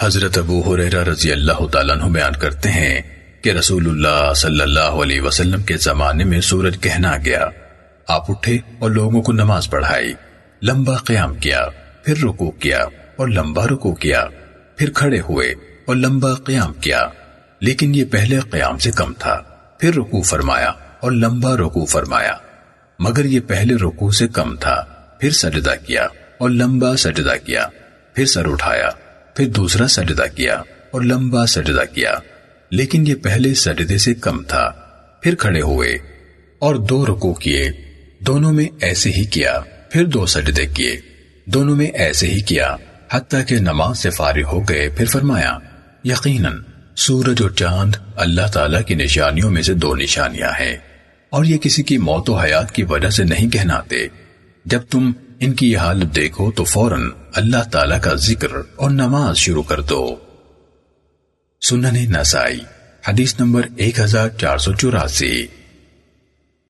حضرت ابو حریرہ رضی اللہ تعالیٰ عنہ بیان کرتے ہیں کہ رسول اللہ صلی اللہ علیہ وسلم کے زمانے میں سورج کہنا گیا۔ آپ اٹھے اور لوگوں کو نماز پڑھائی۔ لمبا قیام کیا، پھر رکوع کیا اور لمبا رکوع کیا، پھر کھڑے ہوئے اور لمبا قیام کیا۔ لیکن یہ پہلے قیام سے کم تھا۔ پھر رکوع فرمایا اور لمبا رکوع فرمایا۔ مگر یہ پہلے رکوع سے کم تھا۔ پھر سجدہ کیا اور لمبا سجدہ کیا۔ پھر سر اٹھایا۔ پھر دوسرا سجدہ کیا اور لمبا سجدہ کیا۔ لیکن یہ پہلے سجدے سے کم تھا۔ پھر کھڑے ہوئے اور دو رکو کیے۔ دونوں میں ایسے ہی کیا۔ پھر دو سجدے کیے۔ دونوں میں ایسے ہی کیا۔ حتیٰ کہ نماز سے فارغ ہو گئے۔ پھر فرمایا، یقیناً سورج اور چاند اللہ تعالیٰ کی نشانیوں میں سے دو نشانیاں ہیں اور یہ کسی کی موت و حیات کی وجہ سے نہیں کہناتے جب تم ان کی یہ حالت دیکھو تو فوراً اللہ تعالیٰ کا ذکر اور نماز شروع کر دو۔ سنن نسائی، حدیث نمبر ایک ہزار چار سو چوراسی۔